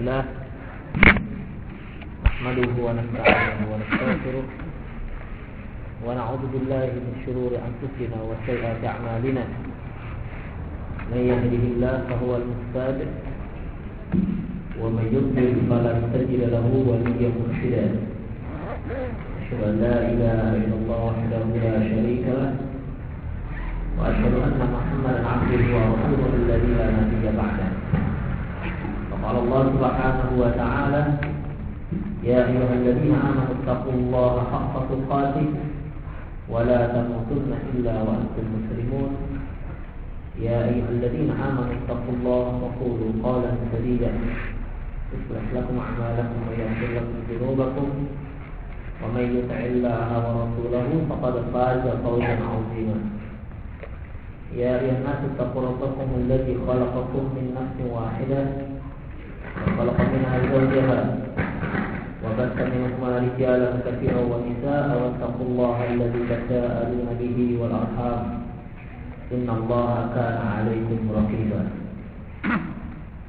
الحمد لله. نحمده ونستعينه ونستغفره. ونعوذ بالله من شرور أنفسنا وسيئات أعمالنا. من يهده الله فهو المهتد. ومن يضلل فلن تجد له وليا مرشدا. أشهد أن لا إله إلا الله وحده لا شريك له. وأشهد أن محمدا عبده ورسوله الذي لا نبي بعده. وقال الله سبحانه وتعالى يا أيها الذين آمنوا اتقوا الله حق تقاته ولا تموتن إلا وأنتم مسلمون. يا أيها الذين آمنوا اتقوا الله وقولوا قولا سديدا يصلح لكم أعمالكم ويغفر لكم ذنوبكم. ومن يطع الله ورسوله فقد فاز فوزا عظيما. يا أيها الناس اتقوا ربكم الذي خلقكم من نفس واحدة زوجها وبث منهما رجالا كثيرا ونساء واتقوا الله الذي تساءلون به والأرحام. إن الله كان عليكم رقيبا.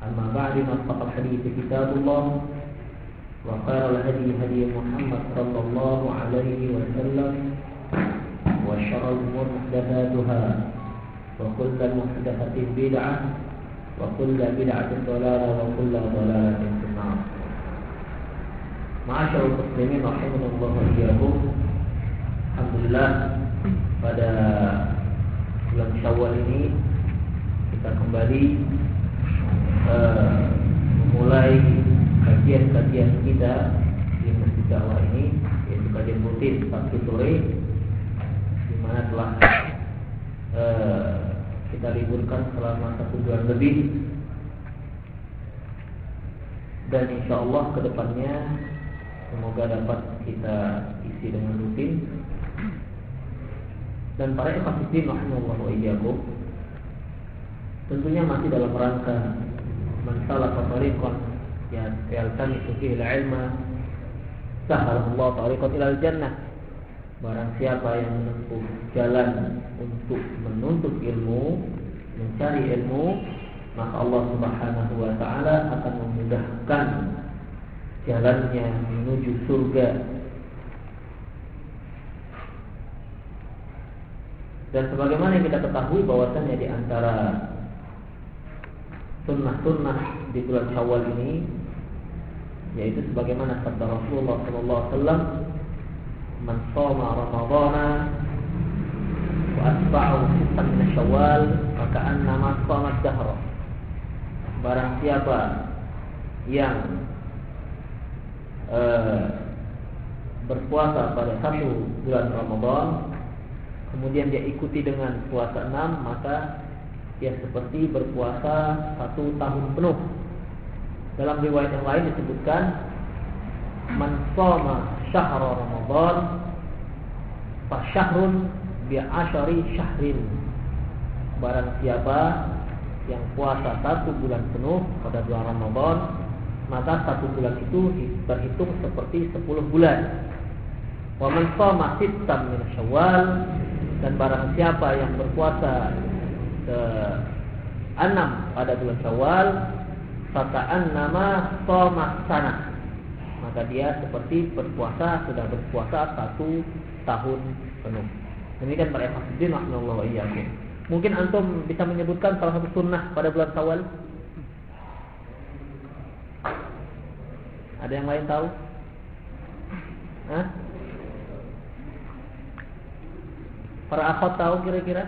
أما بعد أصدق الحديث كتاب الله. وخير الهدي هدي محمد صلى الله عليه وسلم. وشر الأمور محدثاتها. وكل محدثة بدعة وكل بدعة ضلالة وكل ضلالة Ma'asyarul muslimin rahimahullah wa. Alhamdulillah pada bulan Syawal ini kita kembali uh, memulai kajian-kajian kita di Masjid Jawa ini yaitu kajian rutin pagi sore di mana telah uh, kita liburkan selama satu bulan lebih dan insya Allah ke depannya semoga dapat kita isi dengan rutin. Dan para ikhwatiddin rahimahullah wa tentunya masih dalam rangka masalah tariqan ya yaltamisu fihi al-ilma sahalallah tariqan ila al-jannah barang siapa yang menempuh jalan untuk menuntut ilmu mencari ilmu maka Allah Subhanahu wa taala akan memudahkan jalannya menuju surga. Dan sebagaimana yang kita ketahui bahwasannya di antara sunnah-sunnah di bulan Syawal ini yaitu sebagaimana sabda Rasulullah sallallahu alaihi wasallam man shoma wa atba'ahu sittan min syawal maka annama shoma dahra barang siapa yang uh, berpuasa pada satu bulan Ramadan kemudian dia ikuti dengan puasa enam maka dia seperti berpuasa satu tahun penuh. Dalam riwayat yang lain disebutkan man shoma syahra ramadan fa syahrun bi asyari syahrin. Barang siapa yang puasa satu bulan penuh pada bulan Ramadan maka satu bulan itu terhitung seperti sepuluh bulan. Wa man shoma sittan min syawal dan barang siapa yang berpuasa ke enam pada bulan Syawal fakaan nama soma sana. Maka dia seperti berpuasa sudah berpuasa satu tahun penuh. Demikian para wa mungkin antum bisa menyebutkan salah satu sunnah pada bulan Syawal ada yang lain tahu Hah? Para akhwat tahu kira-kira?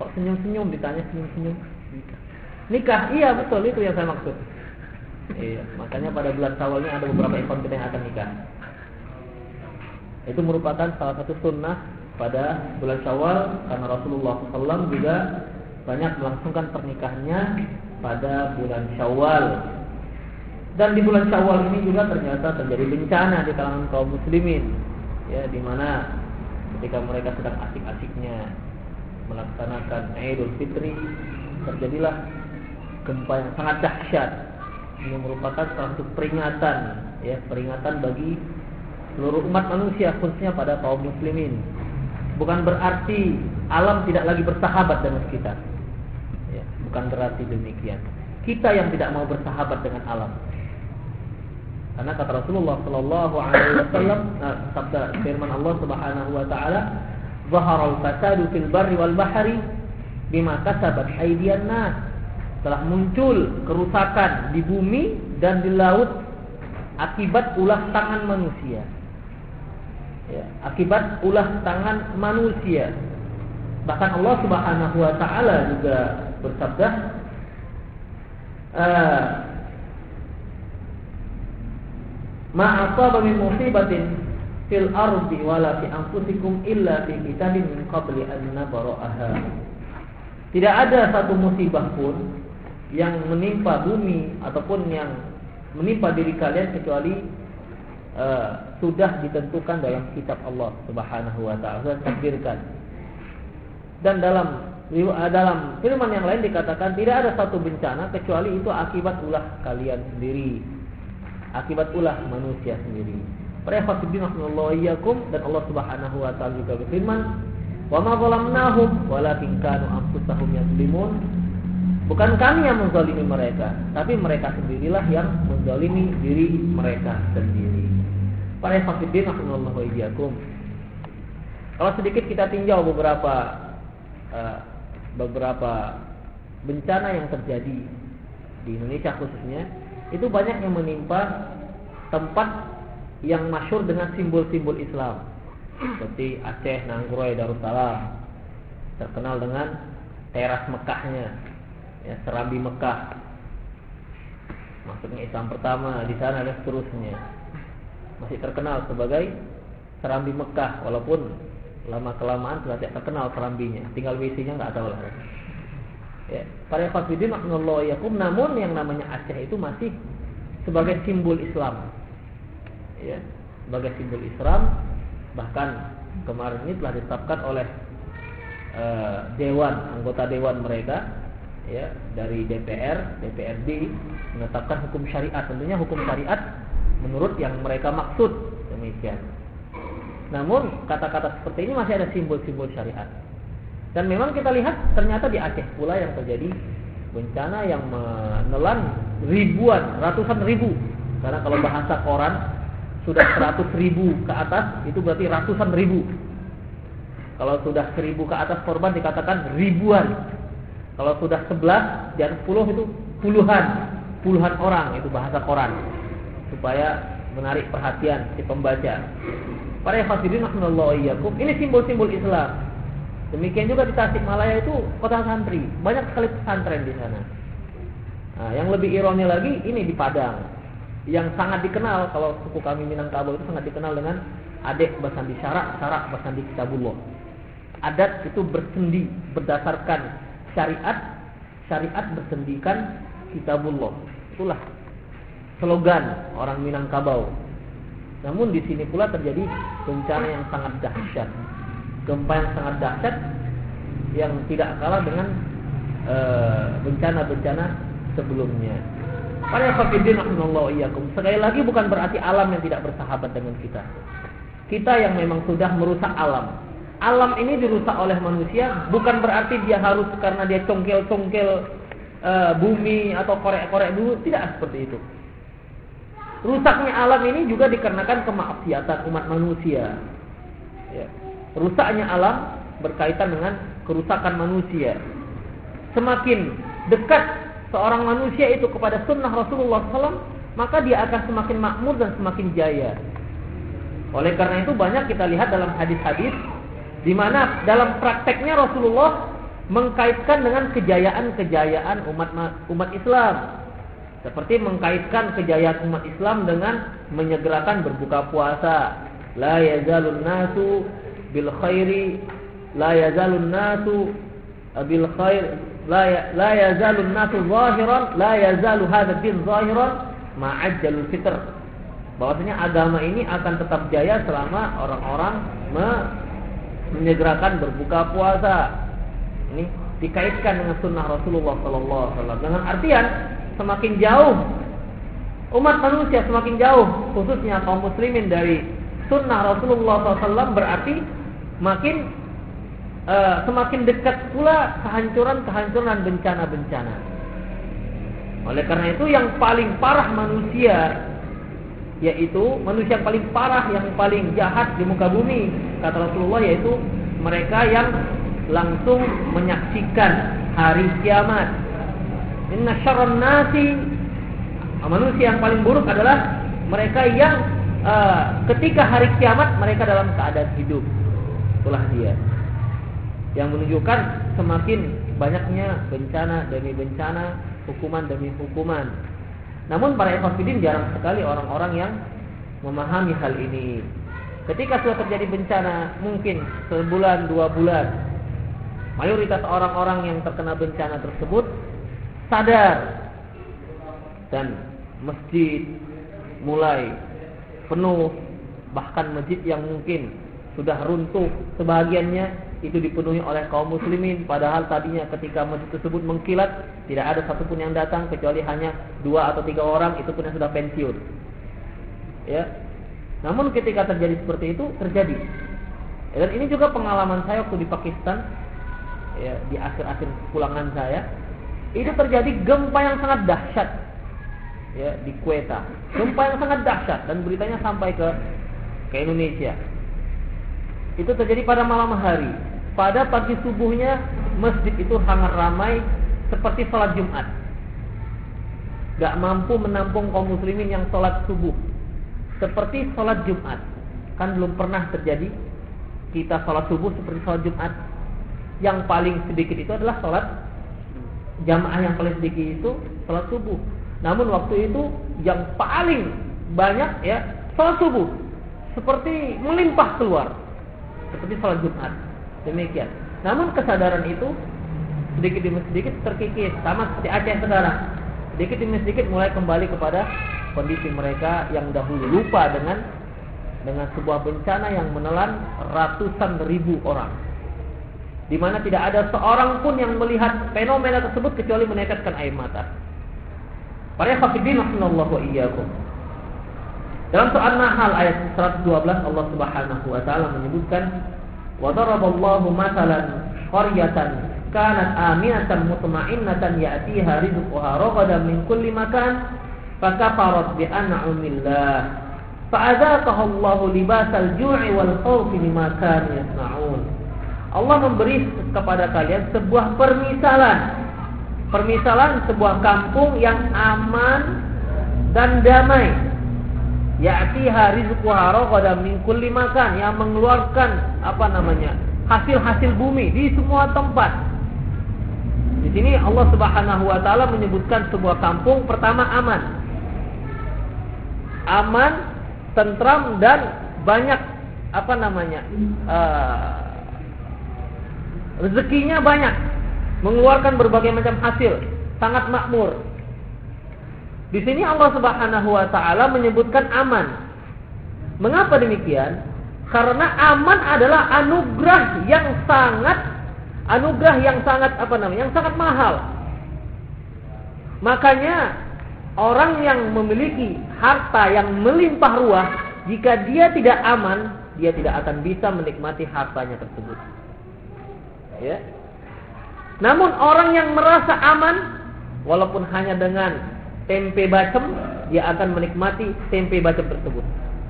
Kok senyum-senyum ditanya senyum-senyum? Nikah. Nikah, iya betul itu yang saya maksud. Iya, makanya pada bulan Syawal ini ada beberapa ikon kita yang akan nikah. Itu merupakan salah satu sunnah pada bulan Syawal karena Rasulullah SAW juga banyak melangsungkan pernikahannya pada bulan Syawal. Dan di bulan Syawal ini juga ternyata terjadi bencana di kalangan kaum muslimin. Ya di mana ketika mereka sedang asik-asiknya melaksanakan Idul Fitri terjadilah gempa yang sangat dahsyat. Ini merupakan satu peringatan ya peringatan bagi seluruh umat manusia khususnya pada kaum muslimin. Bukan berarti alam tidak lagi bersahabat dengan kita. Ya bukan berarti demikian. Kita yang tidak mau bersahabat dengan alam. Karena kata Rasulullah Shallallahu Alaihi Wasallam, nah, sabda firman Allah Subhanahu Wa Taala, "Zaharal fasadu fil barri wal bahri bima kasabat aydiyan nas." Telah muncul kerusakan di bumi dan di laut akibat ulah tangan manusia. Ya, akibat ulah tangan manusia. Bahkan Allah Subhanahu wa taala juga bersabda uh, Ma asaba min musibatin fil ardi wala fi anfusikum illa fi kitabin min qabli an. Tidak ada satu musibah pun yang menimpa bumi ataupun yang menimpa diri kalian kecuali uh, sudah ditentukan dalam kitab Allah Subhanahu wa taala, takdirkan. Dan dalam dalam firman yang lain dikatakan tidak ada satu bencana kecuali itu akibat ulah kalian sendiri akibat ulah manusia sendiri. Para hadirin rahimallahu dan Allah Subhanahu wa taala juga berfirman, "Wa ma zalamnahum walakin kanu anfusahum yazlimun." Bukan kami yang menzalimi mereka, tapi mereka sendirilah yang menzalimi diri mereka sendiri. Para rahimallahu iyyakum. Kalau sedikit kita tinjau beberapa uh, beberapa bencana yang terjadi di Indonesia khususnya itu banyak yang menimpa tempat yang masyur dengan simbol-simbol Islam. Seperti Aceh, Nanggroe, Darussalam. Terkenal dengan teras Mekahnya. Ya, Serambi Mekah. Maksudnya Islam pertama di sana dan seterusnya. Masih terkenal sebagai Serambi Mekah walaupun lama kelamaan sudah tidak terkenal serambinya. Tinggal WC-nya nggak tahu lah Ya, para fakidin yakum namun yang namanya Aceh itu masih sebagai simbol Islam. Ya, sebagai simbol Islam bahkan kemarin ini telah ditetapkan oleh uh, dewan anggota dewan mereka ya dari DPR, DPRD menetapkan hukum syariat. Tentunya hukum syariat menurut yang mereka maksud demikian. Namun kata-kata seperti ini masih ada simbol-simbol syariat. Dan memang kita lihat ternyata di Aceh pula yang terjadi bencana yang menelan ribuan, ratusan ribu. Karena kalau bahasa koran sudah seratus ribu ke atas itu berarti ratusan ribu. Kalau sudah seribu ke atas korban dikatakan ribuan. Kalau sudah sebelas atas puluh itu puluhan, puluhan orang itu bahasa koran supaya menarik perhatian si pembaca. Para hadirin rahimallahu Ini simbol-simbol Islam. Demikian juga di Tasikmalaya itu kota santri, banyak sekali pesantren di sana. Nah, yang lebih ironi lagi ini di Padang, yang sangat dikenal kalau suku kami Minangkabau itu sangat dikenal dengan adik bersandi syarak, syarak bersandi kitabullah. Adat itu bersendi berdasarkan syariat, syariat bersendikan kitabullah. Itulah slogan orang Minangkabau. Namun di sini pula terjadi bencana yang sangat dahsyat gempa yang sangat dahsyat yang tidak kalah dengan eh, bencana-bencana sebelumnya. Para fakidin iyakum. Sekali lagi bukan berarti alam yang tidak bersahabat dengan kita. Kita yang memang sudah merusak alam. Alam ini dirusak oleh manusia bukan berarti dia harus karena dia congkel-congkel uh, bumi atau korek-korek dulu, tidak seperti itu. Rusaknya alam ini juga dikarenakan kemaksiatan umat manusia. Ya rusaknya alam berkaitan dengan kerusakan manusia. Semakin dekat seorang manusia itu kepada sunnah Rasulullah SAW, maka dia akan semakin makmur dan semakin jaya. Oleh karena itu banyak kita lihat dalam hadis-hadis di mana dalam prakteknya Rasulullah mengkaitkan dengan kejayaan-kejayaan umat umat Islam. Seperti mengkaitkan kejayaan umat Islam dengan menyegerakan berbuka puasa. La yazalun nasu bil khairi la yazalun nasu bil khair la ya, la yazalun nasu zahiran la yazalu hadha din zahiran ma'ajjalul fitr. Bahwasanya agama ini akan tetap jaya selama orang-orang me menyegerakan berbuka puasa. Ini dikaitkan dengan sunnah Rasulullah Sallallahu Alaihi Wasallam. Dengan artian semakin jauh umat manusia semakin jauh khususnya kaum muslimin dari sunnah Rasulullah SAW berarti makin uh, semakin dekat pula kehancuran-kehancuran dan bencana-bencana. Oleh karena itu yang paling parah manusia yaitu manusia yang paling parah, yang paling jahat di muka bumi kata Rasulullah yaitu mereka yang langsung menyaksikan hari kiamat. Inna syarran nasi manusia yang paling buruk adalah mereka yang uh, ketika hari kiamat mereka dalam keadaan hidup. Itulah dia. Yang menunjukkan semakin banyaknya bencana demi bencana, hukuman demi hukuman. Namun para ekofidin jarang sekali orang-orang yang memahami hal ini. Ketika sudah terjadi bencana, mungkin sebulan dua bulan, mayoritas orang-orang yang terkena bencana tersebut sadar dan masjid mulai penuh, bahkan masjid yang mungkin sudah runtuh sebagiannya itu dipenuhi oleh kaum muslimin. Padahal tadinya ketika masjid tersebut mengkilat tidak ada satupun yang datang kecuali hanya dua atau tiga orang itu pun yang sudah pensiun. Ya. Namun ketika terjadi seperti itu terjadi. Dan ini juga pengalaman saya waktu di Pakistan ya di akhir-akhir pulangan saya itu terjadi gempa yang sangat dahsyat ya di Kueta gempa yang sangat dahsyat dan beritanya sampai ke ke Indonesia itu terjadi pada malam hari pada pagi subuhnya masjid itu sangat ramai seperti sholat Jumat. Gak mampu menampung kaum muslimin yang sholat subuh. Seperti sholat Jumat. Kan belum pernah terjadi kita sholat subuh seperti sholat Jumat. Yang paling sedikit itu adalah sholat jamaah yang paling sedikit itu sholat subuh. Namun waktu itu yang paling banyak ya sholat subuh seperti melimpah keluar seperti sholat Jumat. Demikian. Namun kesadaran itu sedikit demi sedikit terkikis, sama seperti Aceh sekarang. Sedikit demi sedikit mulai kembali kepada kondisi mereka yang dahulu lupa dengan dengan sebuah bencana yang menelan ratusan ribu orang. Di mana tidak ada seorang pun yang melihat fenomena tersebut kecuali meneteskan air mata. Para hafidin rahimallahu wa iyyakum. Dalam soal Nahl ayat 112 Allah Subhanahu wa taala menyebutkan wa daraballahu masalan qaryatan kanat aminatan mutma'innatan ya'tiha rizquha raghadan min kulli makan fakafarat bi an'amillah. Fa'adzaqaha Allah libasal ju'i wal khawfi bima kanu yasna'un. Allah memberi kepada kalian sebuah permisalan. Permisalan sebuah kampung yang aman dan damai. Ya'tiha rizquha ragadan min kulli makan yang mengeluarkan apa namanya? hasil-hasil bumi di semua tempat. Di sini Allah Subhanahu wa taala menyebutkan sebuah kampung pertama aman. Aman, tentram dan banyak apa namanya? Uh, rezekinya banyak, mengeluarkan berbagai macam hasil, sangat makmur. Di sini Allah Subhanahu wa taala menyebutkan aman. Mengapa demikian? Karena aman adalah anugerah yang sangat anugerah yang sangat apa namanya? Yang sangat mahal. Makanya orang yang memiliki harta yang melimpah ruah, jika dia tidak aman, dia tidak akan bisa menikmati hartanya tersebut. Ya. Namun orang yang merasa aman walaupun hanya dengan tempe bacem, dia akan menikmati tempe bacem tersebut.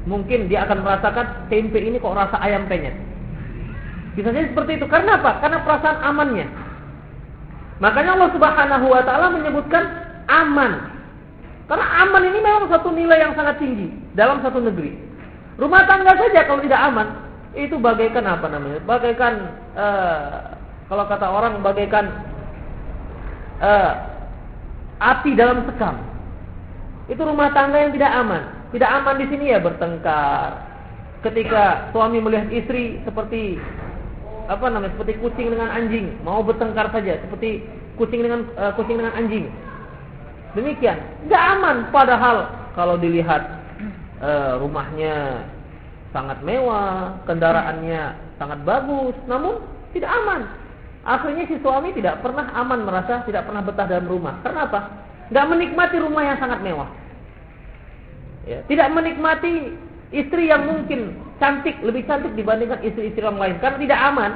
Mungkin dia akan merasakan tempe ini kok rasa ayam penyet. Bisa jadi seperti itu. Karena apa? Karena perasaan amannya. Makanya Allah Subhanahu wa taala menyebutkan aman. Karena aman ini memang satu nilai yang sangat tinggi dalam satu negeri. Rumah tangga saja kalau tidak aman, itu bagaikan apa namanya? Bagaikan uh, kalau kata orang bagaikan uh, api dalam sekam. Itu rumah tangga yang tidak aman. Tidak aman di sini ya bertengkar. Ketika suami melihat istri seperti apa namanya seperti kucing dengan anjing mau bertengkar saja seperti kucing dengan uh, kucing dengan anjing demikian tidak aman padahal kalau dilihat uh, rumahnya sangat mewah kendaraannya sangat bagus namun tidak aman Akhirnya si suami tidak pernah aman merasa tidak pernah betah dalam rumah. Karena apa? Tidak menikmati rumah yang sangat mewah. Ya, tidak menikmati istri yang mungkin cantik, lebih cantik dibandingkan istri-istri yang lain. Karena tidak aman,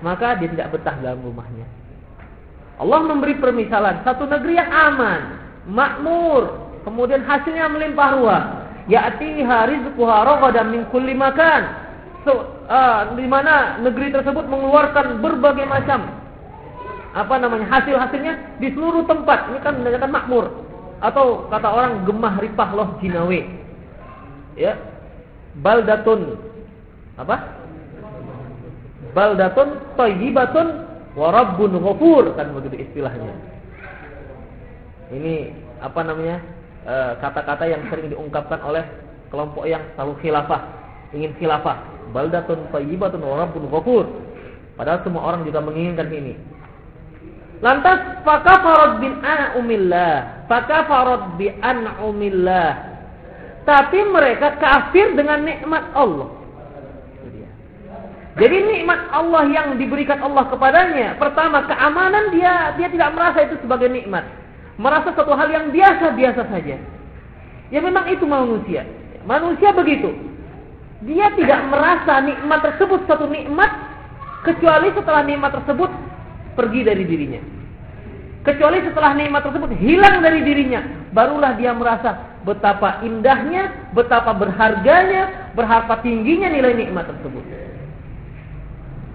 maka dia tidak betah dalam rumahnya. Allah memberi permisalan satu negeri yang aman, makmur, kemudian hasilnya melimpah ruah. Ya'tiha rizquha ragadan min kulli makan. So, uh, di mana negeri tersebut mengeluarkan berbagai macam apa namanya hasil-hasilnya di seluruh tempat. Ini kan menandakan makmur atau kata orang gemah ripah loh jinawe. Ya. Baldatun apa? Baldatun thayyibatun wa rabbun kan begitu istilahnya. Ini apa namanya? Eh, kata-kata yang sering diungkapkan oleh kelompok yang selalu khilafah, ingin khilafah. Baldatun thayyibatun wa rabbun ghafur. Padahal semua orang juga menginginkan ini. Lantas fakafarat bin an'umillah, fakafarat bi an'umillah. Tapi mereka kafir dengan nikmat Allah. Jadi nikmat Allah yang diberikan Allah kepadanya, pertama keamanan dia dia tidak merasa itu sebagai nikmat. Merasa satu hal yang biasa-biasa saja. Ya memang itu manusia. Manusia begitu. Dia tidak merasa nikmat tersebut satu nikmat kecuali setelah nikmat tersebut pergi dari dirinya. Kecuali setelah nikmat tersebut hilang dari dirinya, barulah dia merasa betapa indahnya, betapa berharganya, berharga tingginya nilai nikmat tersebut.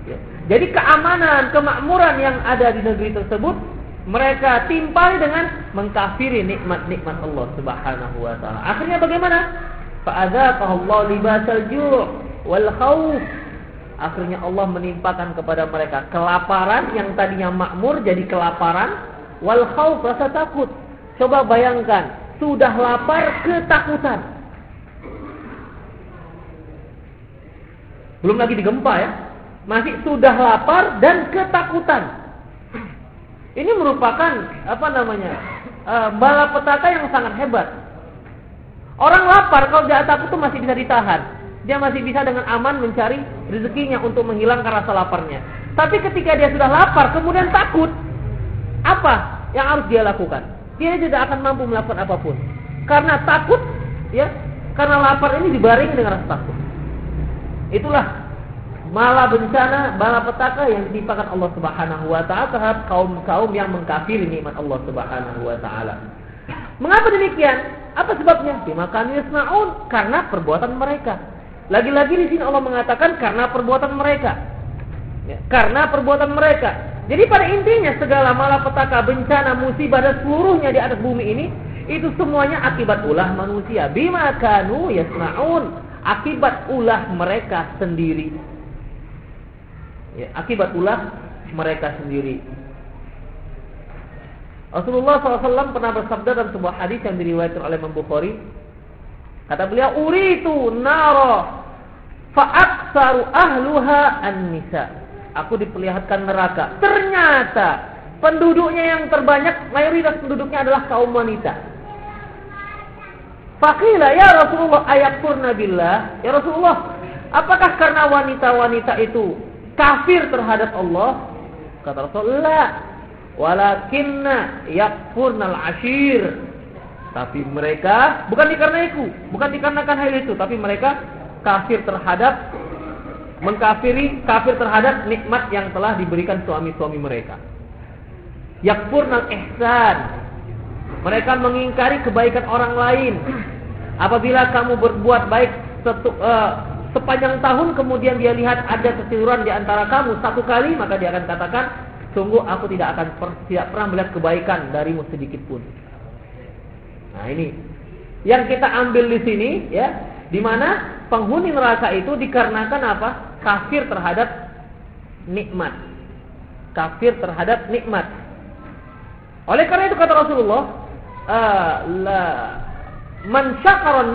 Ya. Jadi keamanan, kemakmuran yang ada di negeri tersebut mereka timpali dengan mengkafiri nikmat-nikmat Allah Subhanahu wa taala. Akhirnya bagaimana? Fa'adzaqahu Allah libasal ju' wal Akhirnya Allah menimpakan kepada mereka kelaparan yang tadinya makmur jadi kelaparan, wal khauf rasa takut. Coba bayangkan, sudah lapar ketakutan. Belum lagi digempa ya. Masih sudah lapar dan ketakutan. Ini merupakan apa namanya? Uh, bala petaka yang sangat hebat. Orang lapar kalau dia takut itu masih bisa ditahan dia masih bisa dengan aman mencari rezekinya untuk menghilangkan rasa laparnya. Tapi ketika dia sudah lapar, kemudian takut, apa yang harus dia lakukan? Dia tidak akan mampu melakukan apa pun. Karena takut, ya, karena lapar ini dibaring dengan rasa takut. Itulah malah bencana, bala petaka yang ditimpakan Allah Subhanahu wa taala terhadap kaum-kaum yang mengkafiri nikmat Allah Subhanahu wa taala. Mengapa demikian? Apa sebabnya? Dimakan yasnaun karena perbuatan mereka. Lagi-lagi di sini Allah mengatakan karena perbuatan mereka. Ya, karena perbuatan mereka. Jadi pada intinya segala malapetaka, bencana, musibah dan seluruhnya di atas bumi ini itu semuanya akibat ulah manusia. Bima kanu yasnaun, akibat ulah mereka sendiri. Ya, akibat ulah mereka sendiri. Rasulullah SAW pernah bersabda dalam sebuah hadis yang diriwayatkan oleh Imam Bukhari Kata beliau, "Uritu nara fa'aksaru ahluha an-nisa." Aku diperlihatkan neraka. Ternyata penduduknya yang terbanyak, mayoritas penduduknya adalah kaum wanita. Fakila ya Rasulullah ayakfurna billah. Ya Rasulullah, apakah karena wanita-wanita itu kafir terhadap Allah? Kata Rasulullah, walakinna yakfurnal ashir tapi mereka bukan dikarenakan itu, bukan dikarenakan hal itu, tapi mereka kafir terhadap mengkafiri kafir terhadap nikmat yang telah diberikan suami-suami mereka. Yakfurnal ihsan. Mereka mengingkari kebaikan orang lain. Apabila kamu berbuat baik setu, uh, sepanjang tahun kemudian dia lihat ada kekeliruan di antara kamu satu kali maka dia akan katakan sungguh aku tidak akan per, tidak pernah melihat kebaikan darimu sedikit pun. Nah ini yang kita ambil di sini ya, di mana penghuni neraka itu dikarenakan apa? Kafir terhadap nikmat. Kafir terhadap nikmat. Oleh karena itu kata Rasulullah, uh, la man syakaron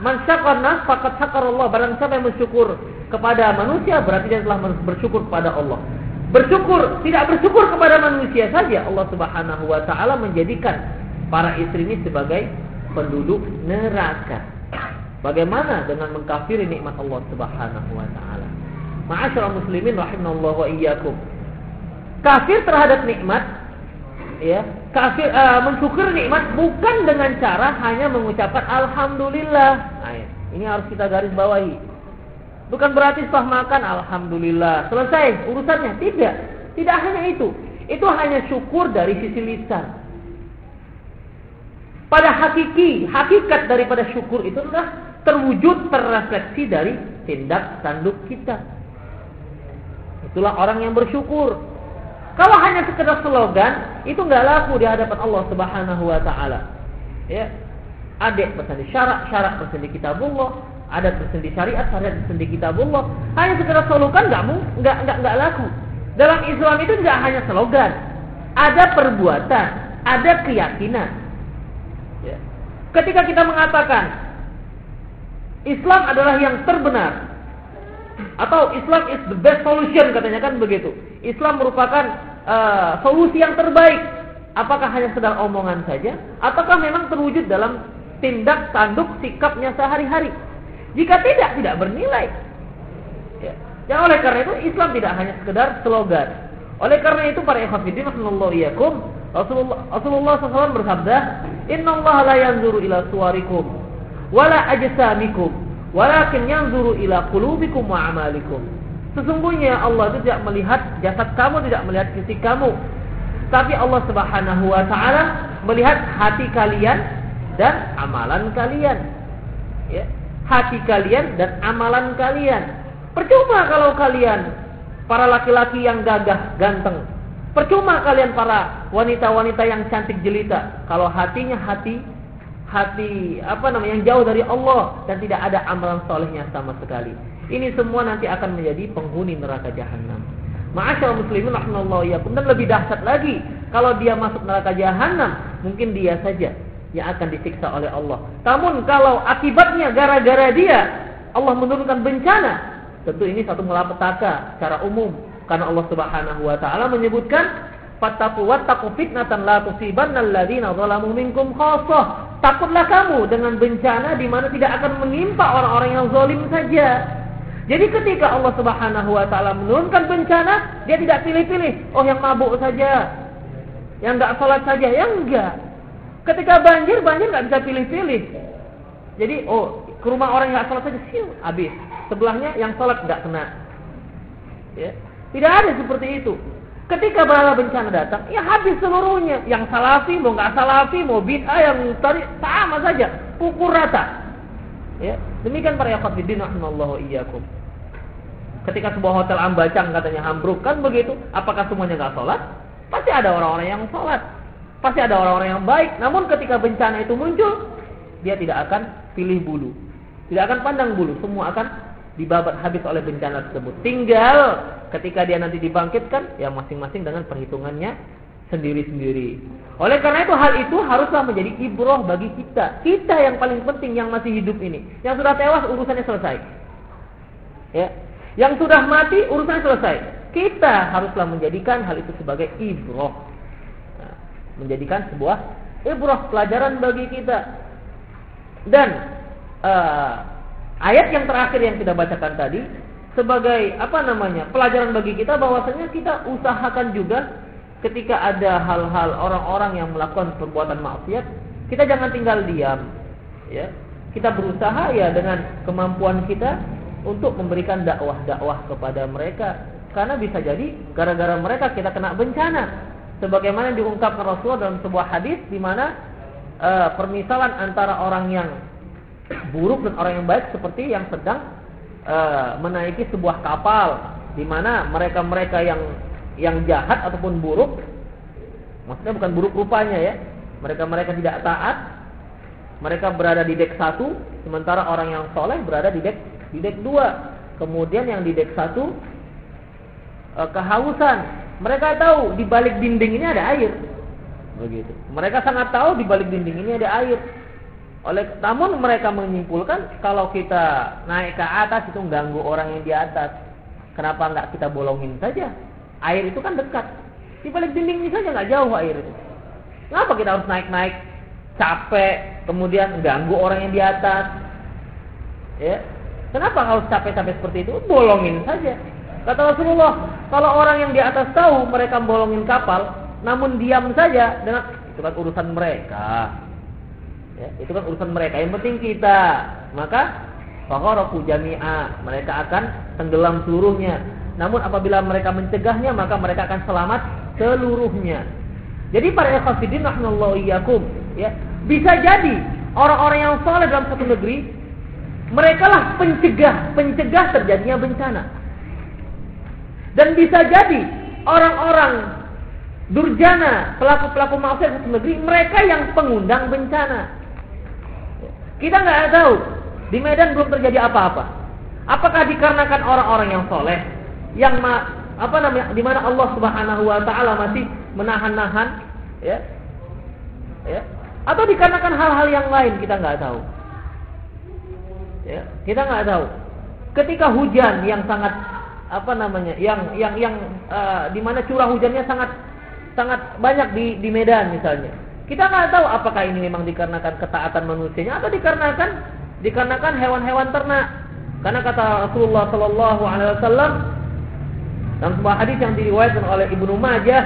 man Allah. Barang siapa yang bersyukur kepada manusia berarti dia telah bersyukur kepada Allah. Bersyukur, tidak bersyukur kepada manusia saja Allah Subhanahu wa taala menjadikan para istri ini sebagai penduduk neraka. Bagaimana dengan mengkafiri nikmat Allah Subhanahu wa taala? Ma'asyiral muslimin rahimallahu wa iyyakum. Kafir terhadap nikmat ya, kafir uh, mensyukur nikmat bukan dengan cara hanya mengucapkan alhamdulillah. Nah, ini harus kita garis bawahi. Bukan berarti setelah makan alhamdulillah selesai urusannya, tidak. Tidak hanya itu. Itu hanya syukur dari sisi lisan. Pada hakiki, hakikat daripada syukur itu adalah terwujud terrefleksi dari tindak tanduk kita. Itulah orang yang bersyukur. Kalau hanya sekedar slogan, itu nggak laku di hadapan Allah Subhanahu wa taala. Ya. Adik bersendi syarak, syarak bersendi kitabullah, ada bersendi syariat, syariat bersendi kitabullah. Hanya sekedar slogan nggak nggak nggak nggak laku. Dalam Islam itu nggak hanya slogan, ada perbuatan, ada keyakinan. Ya. Ketika kita mengatakan Islam adalah yang terbenar atau Islam is the best solution katanya kan begitu. Islam merupakan uh, solusi yang terbaik. Apakah hanya sekedar omongan saja ataukah memang terwujud dalam tindak tanduk sikapnya sehari-hari? Jika tidak, tidak bernilai. Ya. Dan oleh karena itu Islam tidak hanya sekedar slogan. Oleh karena itu para ikhwatiddin rahimallahu Rasulullah Rasulullah SAW bersabda, Inna Allah la yanzuru ila suwarikum wala ajsamikum walakin yanzuru ila qulubikum wa amalikum. Sesungguhnya Allah tidak melihat jasad kamu, tidak melihat fisik kamu. Tapi Allah Subhanahu wa taala melihat hati kalian dan amalan kalian. Ya. Hati kalian dan amalan kalian. Percuma kalau kalian para laki-laki yang gagah, ganteng, Percuma kalian para wanita-wanita yang cantik jelita kalau hatinya hati hati apa namanya yang jauh dari Allah dan tidak ada amalan solehnya sama sekali. Ini semua nanti akan menjadi penghuni neraka jahanam. Ma'asyal muslimin rahimallahu yakum dan lebih dahsyat lagi kalau dia masuk neraka jahanam, mungkin dia saja yang akan disiksa oleh Allah. Namun kalau akibatnya gara-gara dia Allah menurunkan bencana, tentu ini satu malapetaka secara umum karena Allah Subhanahu wa taala menyebutkan fattaqu wattaqu fitnatan la tusibanna alladziina zalamu minkum khassah. Takutlah kamu dengan bencana di mana tidak akan menimpa orang-orang yang zalim saja. Jadi ketika Allah Subhanahu wa taala menurunkan bencana, dia tidak pilih-pilih, oh yang mabuk saja. Yang enggak salat saja, yang enggak. Ketika banjir, banjir enggak bisa pilih-pilih. Jadi, oh, ke rumah orang yang salat saja, siu, habis. Sebelahnya yang salat enggak kena. Ya. Tidak ada seperti itu. Ketika bala bencana datang, ya habis seluruhnya. Yang salafi, mau nggak salafi, mau bid'ah, yang tadi sama saja, pukul rata. Ya, demikian para yakhwatiddin rahimallahu iyyakum. Ketika sebuah hotel ambacang katanya ambruk kan begitu, apakah semuanya nggak sholat? Pasti ada orang-orang yang sholat, pasti ada orang-orang yang baik. Namun ketika bencana itu muncul, dia tidak akan pilih bulu, tidak akan pandang bulu, semua akan dibabat habis oleh bencana tersebut. Tinggal ketika dia nanti dibangkitkan, ya masing-masing dengan perhitungannya sendiri-sendiri. Oleh karena itu hal itu haruslah menjadi ibroh bagi kita. Kita yang paling penting yang masih hidup ini. Yang sudah tewas urusannya selesai. Ya. Yang sudah mati urusannya selesai. Kita haruslah menjadikan hal itu sebagai ibroh. Menjadikan sebuah ibroh pelajaran bagi kita. Dan uh, ayat yang terakhir yang kita bacakan tadi sebagai apa namanya pelajaran bagi kita bahwasanya kita usahakan juga ketika ada hal-hal orang-orang yang melakukan perbuatan maksiat kita jangan tinggal diam ya. Kita berusaha ya dengan kemampuan kita untuk memberikan dakwah-dakwah kepada mereka. Karena bisa jadi gara-gara mereka kita kena bencana sebagaimana diungkapkan Rasulullah dalam sebuah hadis di mana uh, permisalan antara orang yang buruk dan orang yang baik seperti yang sedang uh, menaiki sebuah kapal di mana mereka-mereka yang yang jahat ataupun buruk maksudnya bukan buruk rupanya ya mereka-mereka tidak taat mereka berada di dek satu sementara orang yang soleh berada di dek di dek dua. Kemudian yang di dek satu uh, kehausan mereka tahu di balik dinding ini ada air begitu mereka sangat tahu di balik dinding ini ada air oleh namun mereka menyimpulkan kalau kita naik ke atas itu ganggu orang yang di atas. Kenapa nggak kita bolongin saja? Air itu kan dekat. Di balik dinding ini saja nggak jauh air itu. Kenapa kita harus naik-naik capek kemudian ganggu orang yang di atas? Ya. Kenapa harus capek-capek seperti itu? Bolongin saja. Kata Rasulullah, kalau orang yang di atas tahu mereka bolongin kapal, namun diam saja, dengan itu kan urusan mereka. Ya, itu kan urusan mereka. Yang penting kita. Maka fakhoraku jami'a. Mereka akan tenggelam seluruhnya. Namun apabila mereka mencegahnya, maka mereka akan selamat seluruhnya. Jadi para ikhwatiddin rahimallahu iyyakum, ya. Bisa jadi orang-orang yang soleh dalam satu negeri mereka lah pencegah pencegah terjadinya bencana. Dan bisa jadi orang-orang durjana, pelaku-pelaku maksiat satu negeri, mereka yang pengundang bencana. Kita nggak tahu di Medan belum terjadi apa-apa. Apakah dikarenakan orang-orang yang soleh, yang ma, apa namanya, di mana Allah Subhanahu Wa Taala masih menahan-nahan, ya, ya, atau dikarenakan hal-hal yang lain kita nggak tahu. Ya, kita nggak tahu. Ketika hujan yang sangat apa namanya, yang yang yang uh, di mana curah hujannya sangat sangat banyak di di Medan misalnya. Kita nggak tahu apakah ini memang dikarenakan ketaatan manusianya atau dikarenakan dikarenakan hewan-hewan ternak. Karena kata Rasulullah Shallallahu Alaihi Wasallam dalam sebuah hadis yang diriwayatkan oleh Ibnu Majah,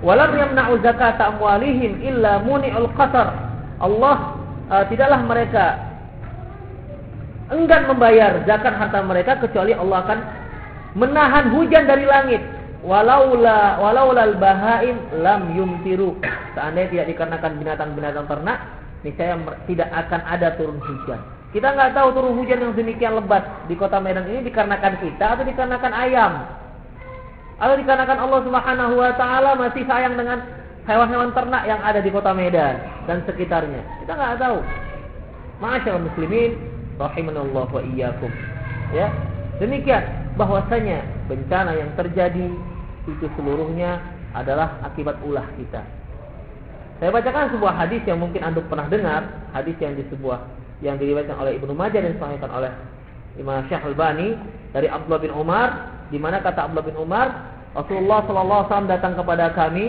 "Walam yamna'u zakat amwalihim illa muni'ul qatar." Allah uh, tidaklah mereka enggan membayar zakat harta mereka kecuali Allah akan menahan hujan dari langit. Walaula walaulal bahaim lam yumtiru. Seandainya tidak dikarenakan binatang-binatang ternak, niscaya tidak akan ada turun hujan. Kita nggak tahu turun hujan yang demikian lebat di kota Medan ini dikarenakan kita atau dikarenakan ayam. Atau dikarenakan Allah Subhanahu wa taala masih sayang dengan hewan-hewan ternak yang ada di kota Medan dan sekitarnya. Kita nggak tahu. Masyaallah muslimin rahimanallah wa iyyakum. Ya. Demikian bahwasanya bencana yang terjadi itu seluruhnya adalah akibat ulah kita. Saya bacakan sebuah hadis yang mungkin Anda pernah dengar, hadis yang di sebuah yang diriwayatkan oleh Ibnu Majah dan disahihkan oleh Imam Syekh Al-Bani dari Abdullah bin Umar di mana kata Abdullah bin Umar Rasulullah sallallahu alaihi datang kepada kami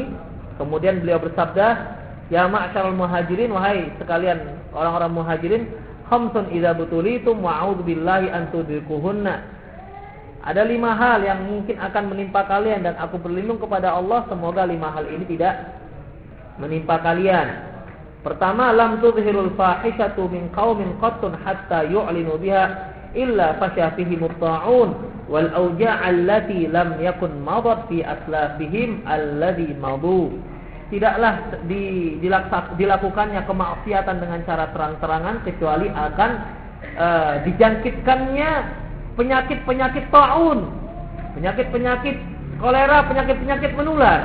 kemudian beliau bersabda ya ma'syarul muhajirin wahai sekalian orang-orang muhajirin khamsun idza butulitum wa a'udzu billahi an tudrikuhunna. Ada lima hal yang mungkin akan menimpa kalian dan aku berlindung kepada Allah semoga lima hal ini tidak menimpa kalian. Pertama, lam tuzhirul fahishatu min qaumin qattun hatta yu'linu biha illa fasya fihi mutta'un wal awja' allati lam yakun madat fi aslafihim alladhi madu tidaklah di, dilaksak, dilakukannya kemaksiatan dengan cara terang-terangan kecuali akan uh, dijangkitkannya penyakit-penyakit taun, penyakit-penyakit kolera, penyakit-penyakit menular.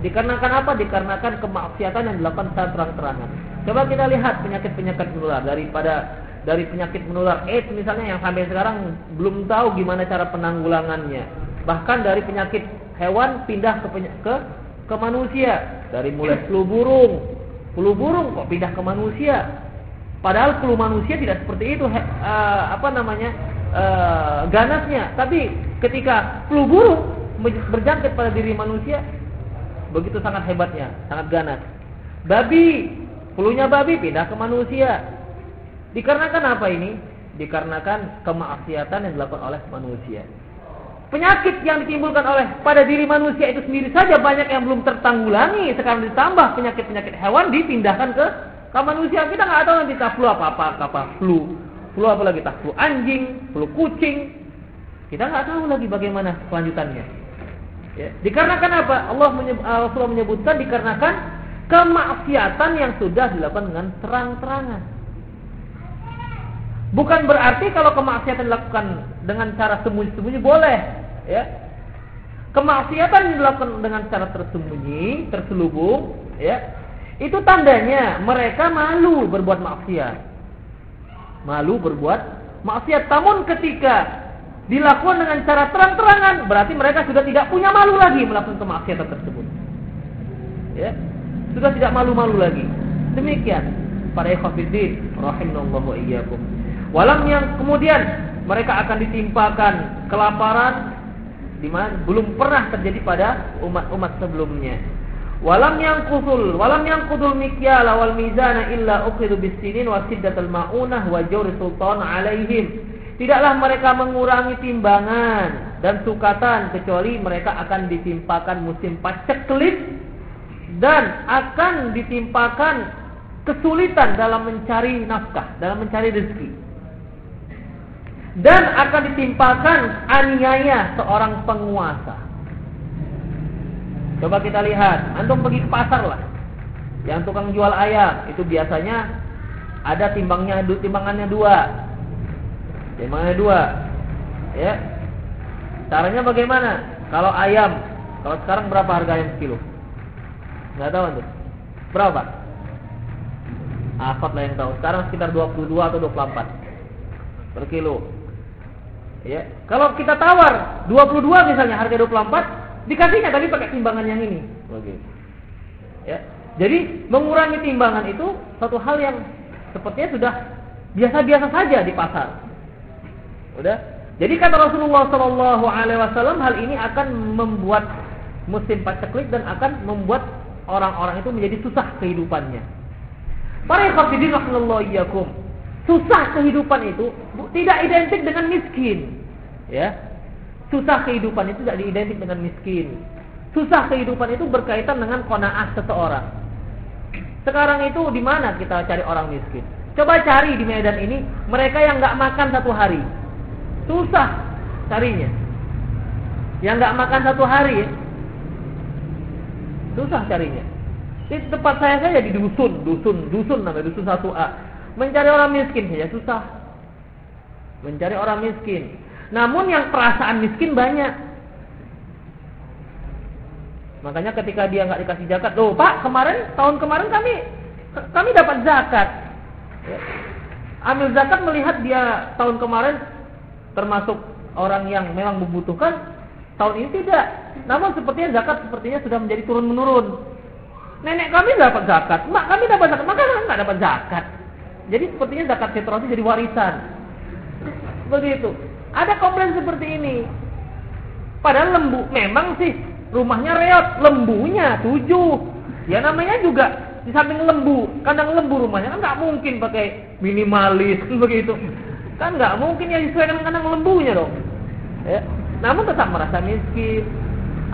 Dikarenakan apa? Dikarenakan kemaksiatan yang dilakukan secara terang-terangan. Coba kita lihat penyakit-penyakit menular daripada dari penyakit menular AIDS misalnya yang sampai sekarang belum tahu gimana cara penanggulangannya. Bahkan dari penyakit hewan pindah ke, ke ke manusia dari mulai flu burung flu burung kok pindah ke manusia padahal flu manusia tidak seperti itu uh, apa namanya uh, ganasnya. Tapi ketika flu burung berjangkit pada diri manusia begitu sangat hebatnya sangat ganas. Babi flunya babi pindah ke manusia. Dikarenakan apa ini? Dikarenakan kemaksiatan yang dilakukan oleh manusia. Penyakit yang ditimbulkan oleh pada diri manusia itu sendiri saja banyak yang belum tertanggulangi. Sekarang ditambah penyakit-penyakit hewan dipindahkan ke ke manusia. Kita nggak tahu nanti flu apa apa apa flu. Flu apa lagi tak flu anjing, flu kucing. Kita nggak tahu lagi bagaimana kelanjutannya. Ya. Dikarenakan apa? Allah menyebut, Rasulullah menyebutkan dikarenakan kemaksiatan yang sudah dilakukan dengan terang-terangan. Bukan berarti kalau kemaksiatan dilakukan dengan cara sembunyi-sembunyi boleh, ya. Kemaksiatan dilakukan dengan cara tersembunyi, terselubung, ya. Itu tandanya mereka malu berbuat maksiat. Malu berbuat maksiat. Namun ketika dilakukan dengan cara terang-terangan, berarti mereka sudah tidak punya malu lagi melakukan kemaksiatan tersebut. Ya. Sudah tidak malu-malu lagi. Demikian para ikhwatiddin rahimallahu iyyakum. Walam yang kemudian mereka akan ditimpakan kelaparan di mana belum pernah terjadi pada umat-umat sebelumnya. Walam yang kusul, walam yang kudul mikyala wal mizana illa ukhidu bisinin wa siddatul maunah wa jawri sultan alaihim. Tidaklah mereka mengurangi timbangan dan sukatan kecuali mereka akan ditimpakan musim paceklik dan akan ditimpakan kesulitan dalam mencari nafkah, dalam mencari rezeki dan akan ditimpakan aniaya seorang penguasa. Coba kita lihat, antum pergi ke pasar lah. Yang tukang jual ayam itu biasanya ada timbangnya, timbangannya dua. Timbangannya dua. Ya. Caranya bagaimana? Kalau ayam, kalau sekarang berapa harga ayam sekilo? Nggak tahu antum. Berapa? Afat lah yang tahu. Sekarang sekitar 22 atau 24 per kilo. Ya. Kalau kita tawar 22 misalnya harga 24, dikasihnya tapi pakai timbangan yang ini. Begitu. Ya. Jadi mengurangi timbangan itu satu hal yang sepertinya sudah biasa-biasa saja di pasar. Udah. Jadi kata Rasulullah Shallallahu Alaihi Wasallam hal ini akan membuat musim paceklik dan akan membuat orang-orang itu menjadi susah kehidupannya. Para ikhwatiddin rahimallahu iyyakum. Susah kehidupan itu tidak identik dengan miskin. Ya. Susah kehidupan itu tidak identik dengan miskin. Susah kehidupan itu berkaitan dengan qanaah seseorang. Sekarang itu di mana kita cari orang miskin? Coba cari di Medan ini mereka yang nggak makan satu hari. Susah carinya. Yang nggak makan satu hari ya. Susah carinya. Di tempat saya saja di dusun, dusun, dusun namanya dusun satu A. Mencari orang miskin saja susah. Mencari orang miskin. Namun yang perasaan miskin banyak. Makanya ketika dia nggak dikasih zakat, loh Pak kemarin tahun kemarin kami kami dapat zakat. Ya. Ambil zakat melihat dia tahun kemarin termasuk orang yang memang membutuhkan, tahun ini tidak. Namun sepertinya zakat sepertinya sudah menjadi turun menurun. Nenek kami dapat zakat, mak kami dapat zakat, maka nggak dapat zakat. Jadi sepertinya zakat fitrah jadi warisan. Begitu. Ada komplain seperti ini. Padahal lembu, memang sih rumahnya reot, lembunya tujuh. Ya namanya juga di samping lembu, kandang lembu rumahnya kan nggak mungkin pakai minimalis begitu. Kan nggak mungkin ya sesuai dengan kandang lembunya dong. Ya. Namun tetap merasa miskin.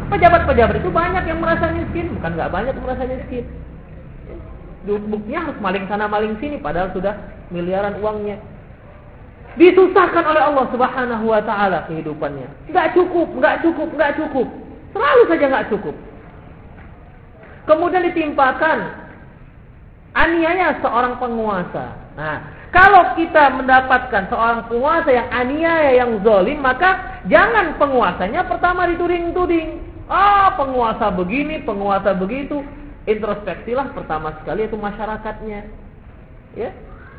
Pejabat-pejabat itu banyak yang merasa miskin, bukan nggak banyak yang merasa miskin buktinya harus maling sana maling sini padahal sudah miliaran uangnya. Disusahkan oleh Allah Subhanahu wa taala kehidupannya. Enggak cukup, enggak cukup, enggak cukup. Selalu saja enggak cukup. Kemudian ditimpakan aniaya seorang penguasa. Nah, kalau kita mendapatkan seorang penguasa yang aniaya, yang zalim, maka jangan penguasanya pertama dituding-tuding. Ah, penguasa begini, penguasa begitu introspeksilah pertama sekali itu masyarakatnya. Ya,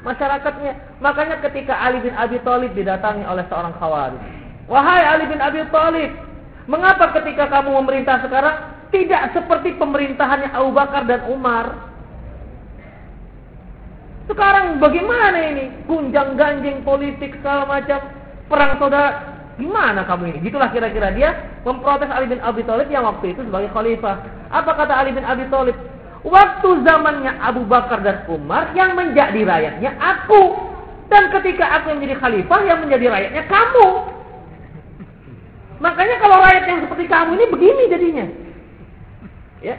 masyarakatnya. Makanya ketika Ali bin Abi Thalib didatangi oleh seorang khawarij. Wahai Ali bin Abi Thalib, mengapa ketika kamu memerintah sekarang tidak seperti pemerintahannya Abu Bakar dan Umar? Sekarang bagaimana ini? Gunjang ganjing politik segala macam, perang saudara Gimana kamu ini? Gitulah kira-kira dia memprotes Ali bin Abi Thalib yang waktu itu sebagai khalifah. Apa kata Ali bin Abi Thalib? Waktu zamannya Abu Bakar dan Umar yang menjadi rakyatnya aku. Dan ketika aku yang menjadi khalifah yang menjadi rakyatnya kamu. Makanya kalau rakyat yang seperti kamu ini begini jadinya. Ya.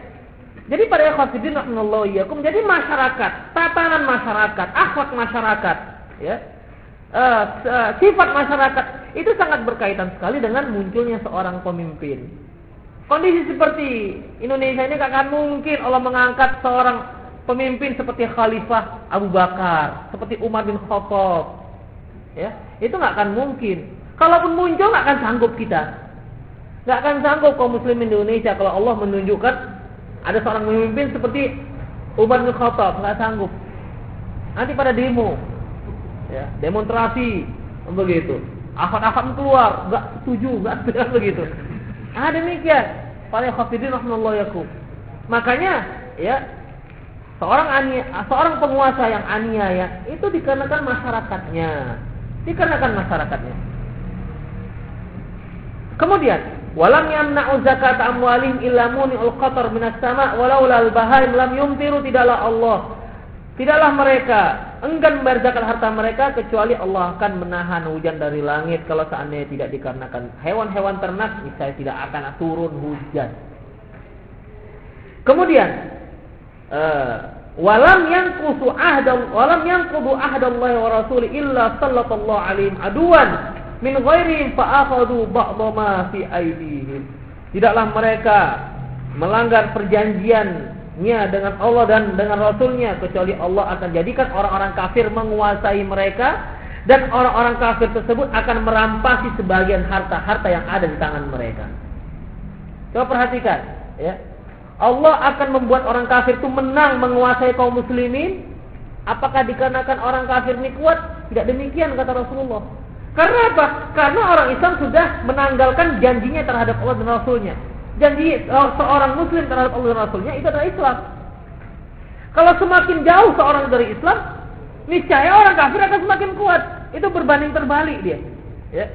Jadi pada ikhwatiddin rahimallahu jadi masyarakat, tatanan masyarakat, akhlak masyarakat, ya uh, sifat masyarakat itu sangat berkaitan sekali dengan munculnya seorang pemimpin. Kondisi seperti Indonesia ini gak akan mungkin Allah mengangkat seorang pemimpin seperti Khalifah Abu Bakar, seperti Umar bin Khattab. Ya, itu nggak akan mungkin. Kalaupun muncul nggak akan sanggup kita. Nggak akan sanggup kaum muslim Indonesia kalau Allah menunjukkan ada seorang pemimpin seperti Umar bin Khattab, nggak sanggup. Nanti pada demo, ya, demonstrasi begitu. Afan-afan keluar, enggak setuju, enggak setuju begitu. Ah demikian. Para khafidin rahimallahu Makanya ya seorang ania, seorang penguasa yang aniaya itu dikarenakan masyarakatnya. Dikarenakan masyarakatnya. Kemudian, walam yamna'u zakat amwalihim illa muni'ul qatar minas sama' walau lal bahaim lam yumtiru tidaklah Allah Tidaklah mereka enggan membayar harta mereka kecuali Allah akan menahan hujan dari langit kalau seandainya tidak dikarenakan hewan-hewan ternak misalnya tidak akan turun hujan. Kemudian uh, walam yanqusu ahda walam yanqudu ahdallahi wa rasuli illa sallallahu alaihim aduan min ghairihim fa akhadhu ba'dha fi aydihim. Tidaklah mereka melanggar perjanjiannya dengan Allah dan dengan Rasulnya kecuali Allah akan jadikan orang-orang kafir menguasai mereka dan orang-orang kafir tersebut akan merampasi sebagian harta-harta yang ada di tangan mereka. Coba perhatikan, ya. Allah akan membuat orang kafir itu menang menguasai kaum muslimin. Apakah dikarenakan orang kafir ini kuat? Tidak demikian kata Rasulullah. Karena apa? Karena orang Islam sudah menanggalkan janjinya terhadap Allah dan Rasulnya. Janji seorang Muslim terhadap Allah dan Rasulnya itu adalah Islam. Kalau semakin jauh seorang dari Islam, niscaya orang kafir akan semakin kuat. Itu berbanding terbalik dia. Ya.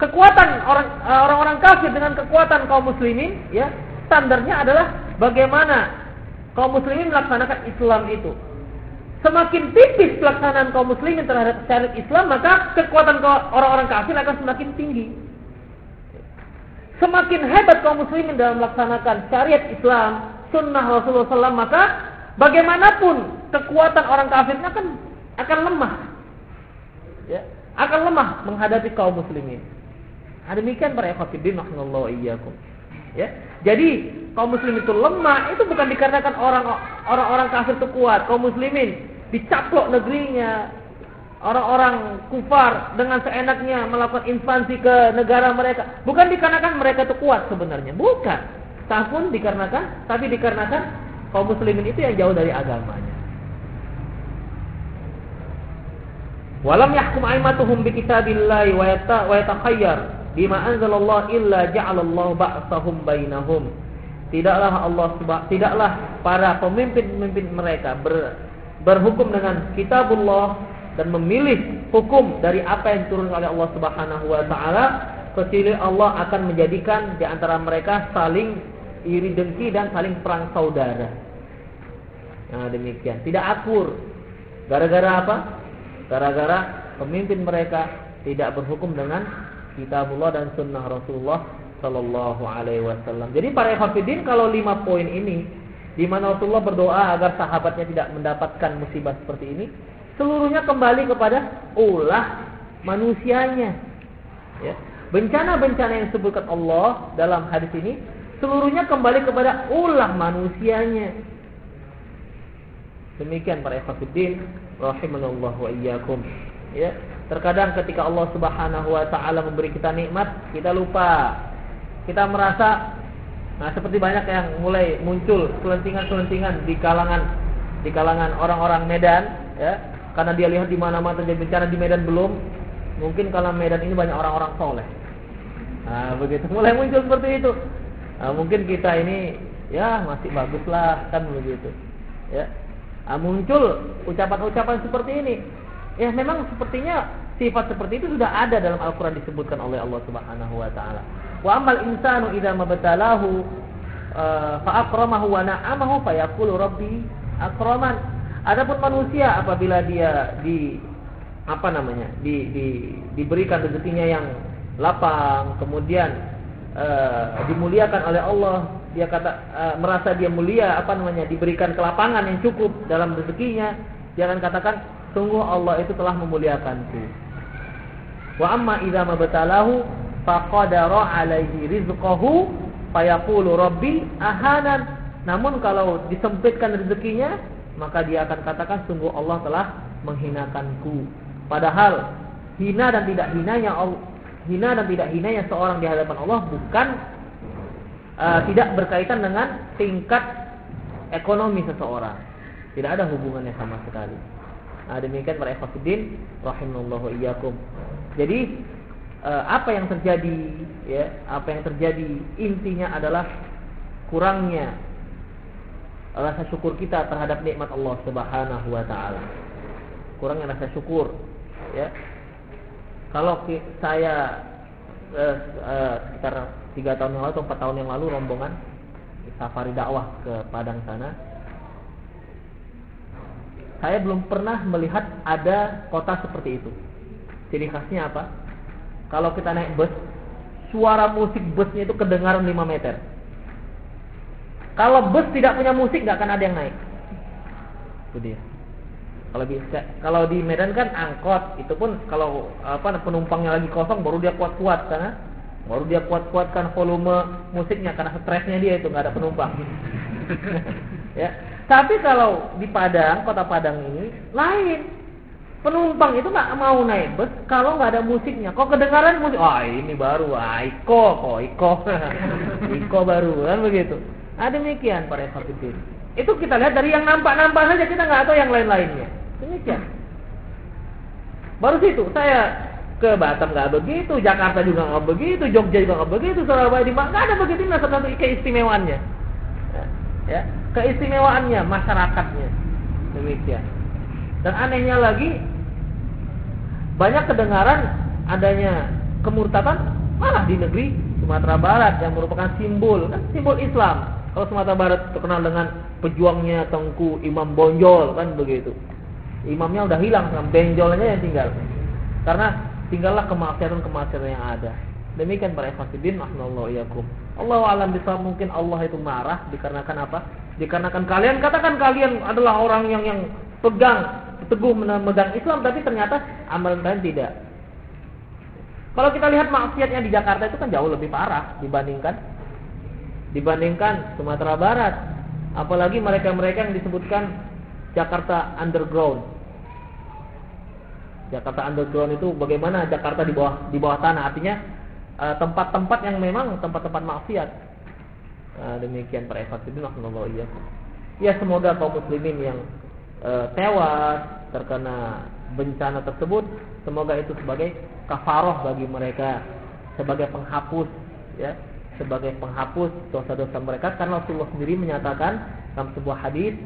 Kekuatan orang orang-orang kafir dengan kekuatan kaum muslimin, ya, standarnya adalah bagaimana kaum muslimin melaksanakan Islam itu. Semakin tipis pelaksanaan kaum muslimin terhadap syariat Islam, maka kekuatan orang-orang kafir akan semakin tinggi. Semakin hebat kaum muslimin dalam melaksanakan syariat Islam, sunnah Rasulullah SAW, maka bagaimanapun kekuatan orang kafir akan akan lemah. Ya, akan lemah menghadapi kaum muslimin. Nah, demikian para rahimallahu iyyakum. Ya. Jadi kaum muslim itu lemah itu bukan dikarenakan orang orang-orang kafir itu kuat. Kaum muslimin dicaplok negerinya, orang-orang kufar dengan seenaknya melakukan invasi ke negara mereka. Bukan dikarenakan mereka itu kuat sebenarnya, bukan. Tapi dikarenakan, tapi dikarenakan kaum muslimin itu yang jauh dari agamanya. Walam yahkum aimatuhum bi kitabillahi wa yatakhayyar bima anzalallah illa ja'alallahu ba'sahum bainahum. Tidaklah Allah tidaklah para pemimpin-pemimpin mereka ber, berhukum dengan kitabullah dan memilih hukum dari apa yang turun oleh Allah Subhanahu wa taala kecuali Allah akan menjadikan di antara mereka saling iri dengki dan saling perang saudara. Nah, demikian. Tidak akur. Gara-gara apa? Gara-gara pemimpin mereka tidak berhukum dengan kitabullah dan sunnah Rasulullah Sallallahu Alaihi Wasallam. Jadi para hafidin kalau lima poin ini di mana Rasulullah berdoa agar sahabatnya tidak mendapatkan musibah seperti ini, seluruhnya kembali kepada ulah manusianya. Ya. Bencana-bencana yang disebutkan Allah dalam hadis ini seluruhnya kembali kepada ulah manusianya. Demikian para ikhwatiddin rahimanallahu wa iyyakum. Ya, terkadang ketika Allah Subhanahu wa taala memberi kita nikmat, kita lupa. Kita merasa Nah, seperti banyak yang mulai muncul selentingan-selentingan di kalangan di kalangan orang-orang Medan, ya, karena dia lihat di mana-mana terjadi bencana di Medan belum, mungkin kalau Medan ini banyak orang-orang soleh. Nah, begitu mulai muncul seperti itu. Nah, mungkin kita ini ya masih bagus lah kan begitu. Ya. Nah, muncul ucapan-ucapan seperti ini. Ya memang sepertinya sifat seperti itu sudah ada dalam Al-Qur'an disebutkan oleh Allah Subhanahu wa taala. Wa amal insanu idza mabtalahu uh, fa akramahu wa na'amahu fa yaqulu rabbi akraman. Adapun manusia apabila dia di apa namanya? di, di diberikan rezekinya yang lapang, kemudian uh, dimuliakan oleh Allah, dia kata uh, merasa dia mulia, apa namanya? diberikan kelapangan yang cukup dalam rezekinya, jangan katakan sungguh Allah itu telah memuliakanku. Wa amma idza mabtalahu faqadara alaihi rizqahu fayaqulu rabbi ahanan namun kalau disempitkan rezekinya maka dia akan katakan sungguh Allah telah menghinakanku. Padahal hina dan tidak hinanya hina dan tidak hinanya seorang di hadapan Allah bukan uh, tidak berkaitan dengan tingkat ekonomi seseorang. Tidak ada hubungannya sama sekali. Nah, demikian para ikhwatiddin rahimallahu iyyakum. Jadi uh, apa yang terjadi ya apa yang terjadi intinya adalah kurangnya rasa syukur kita terhadap nikmat Allah Subhanahu wa taala. Kurangnya rasa syukur ya. Kalau saya uh, uh, sekitar tiga tahun yang lalu atau empat tahun yang lalu rombongan safari dakwah ke Padang sana saya belum pernah melihat ada kota seperti itu. Ciri khasnya apa? Kalau kita naik bus, suara musik busnya itu kedengaran 5 meter. Kalau bus tidak punya musik, nggak akan ada yang naik. Itu dia. Kalau bisa, kalau di Medan kan angkot, itu pun kalau apa penumpangnya lagi kosong baru dia kuat-kuat karena Baru dia kuat-kuatkan volume musiknya karena stresnya dia itu nggak ada penumpang. ya. Tapi kalau di Padang, kota Padang ini lain. Penumpang itu nggak mau naik bus kalau nggak ada musiknya. Kok kedengaran musik? Wah ini baru, wah Iko, kok Iko, Iko baru kan begitu. Nah demikian para ekafidin. Itu kita lihat dari yang nampak-nampak saja kita nggak tahu yang lain-lainnya. Demikian. Baru situ saya ke Batam nggak begitu, Jakarta juga nggak begitu, Jogja juga nggak begitu, Surabaya di nggak ada begitu nggak satu keistimewaannya. Ya, ya, keistimewaannya masyarakatnya demikian. Dan anehnya lagi banyak kedengaran adanya kemurtadan malah di negeri Sumatera Barat yang merupakan simbol kan simbol Islam. Kalau Sumatera Barat terkenal dengan pejuangnya Tengku Imam Bonjol kan begitu. Imamnya udah hilang, benjolnya yang tinggal. Karena tinggallah kemaksiatan-kemaksiatan yang ada. Demikian para ikhwatiddin rahimallahu iyakum. Allah alam bisa mungkin Allah itu marah dikarenakan apa? Dikarenakan kalian katakan kalian adalah orang yang yang pegang teguh memegang Islam tapi ternyata amalan kalian tidak. Kalau kita lihat maksiatnya di Jakarta itu kan jauh lebih parah dibandingkan dibandingkan Sumatera Barat. Apalagi mereka-mereka yang disebutkan Jakarta underground. Jakarta underground itu bagaimana Jakarta di bawah di bawah tanah artinya eh, tempat-tempat yang memang tempat-tempat maksiat. Uh, demikian para ikhwatiddin iya. Ya semoga kaum muslimin yang uh, tewas terkena bencana tersebut semoga itu sebagai kafaroh bagi mereka sebagai penghapus ya sebagai penghapus dosa-dosa mereka karena Rasulullah sendiri menyatakan dalam sebuah hadis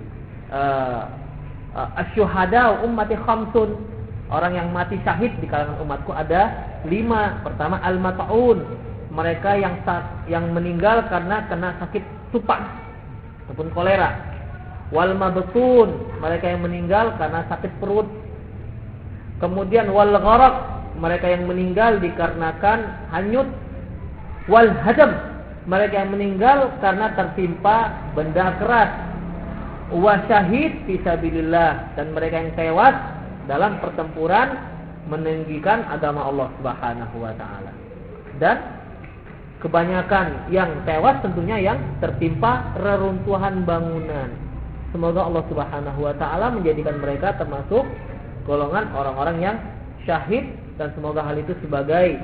uh, uh, asyuhada ummati khamsun Orang yang mati syahid di kalangan umatku ada lima. Pertama al-mat'un, mereka yang yang meninggal karena kena sakit supak ataupun kolera. Wal mabtun, mereka yang meninggal karena sakit perut. Kemudian wal gharaq, mereka yang meninggal dikarenakan hanyut. Wal hadam, mereka yang meninggal karena tertimpa benda keras. Wa syahid fisabilillah dan mereka yang tewas dalam pertempuran meninggikan agama Allah Subhanahu wa taala. Dan kebanyakan yang tewas tentunya yang tertimpa reruntuhan bangunan. Semoga Allah Subhanahu wa taala menjadikan mereka termasuk golongan orang-orang yang syahid dan semoga hal itu sebagai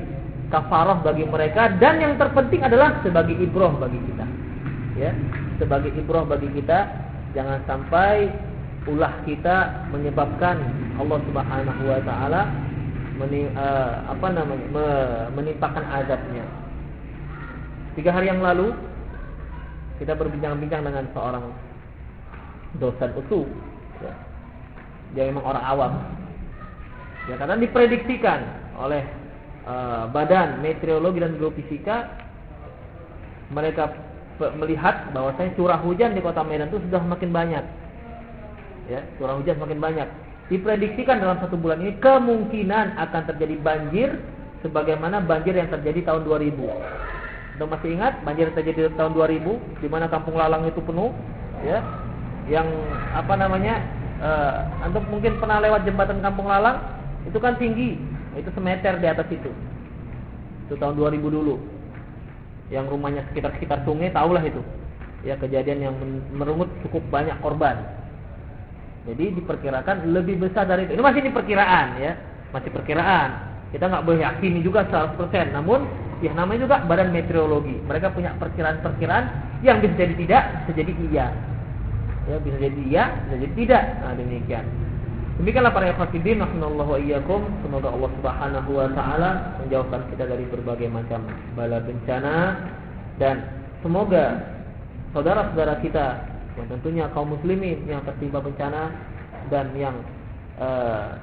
kafarah bagi mereka dan yang terpenting adalah sebagai ibroh bagi kita. Ya, sebagai ibroh bagi kita jangan sampai ulah kita menyebabkan Allah Subhanahu wa taala uh, apa namanya menimpakan azabnya. Tiga hari yang lalu kita berbincang-bincang dengan seorang dosen UTU ya. Dia memang orang awam. Ya karena diprediksikan oleh uh, Badan Meteorologi dan Geofisika mereka melihat bahwasanya curah hujan di Kota Medan itu sudah makin banyak. Ya curah hujan semakin banyak. Diprediksikan dalam satu bulan ini kemungkinan akan terjadi banjir sebagaimana banjir yang terjadi tahun 2000 Anda masih ingat banjir yang terjadi tahun 2000 di mana Kampung Lalang itu penuh ya yang apa namanya uh, Anda mungkin pernah lewat jembatan Kampung Lalang itu kan tinggi itu semeter di atas itu itu tahun 2000 dulu yang rumahnya sekitar-sekitar sungai tahulah itu ya kejadian yang merungut cukup banyak korban jadi diperkirakan lebih besar dari itu. Ini masih diperkiraan ya, masih perkiraan. Kita nggak boleh yakini juga 100%. Namun ya namanya juga badan meteorologi. Mereka punya perkiraan-perkiraan yang bisa jadi tidak, bisa jadi iya. Ya, bisa jadi iya, bisa jadi tidak. Nah, demikian. Demikianlah para ikhwatiddin rahimallahu iyyakum. Semoga Allah Subhanahu wa taala menjauhkan kita dari berbagai macam bala bencana dan semoga saudara-saudara kita yang tentunya kaum muslimin yang tertimpa bencana dan yang e,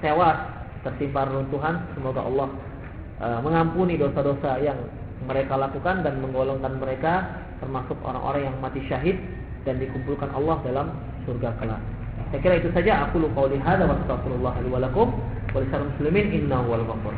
tewas tertimpa runtuhan semoga Allah e, mengampuni dosa-dosa yang mereka lakukan dan menggolongkan mereka termasuk orang-orang yang mati syahid dan dikumpulkan Allah dalam surga kelak. Saya kira itu saja aku lupa qauli hadza wa astaghfirullah li wa lakum wa muslimin innahu wal ghafur.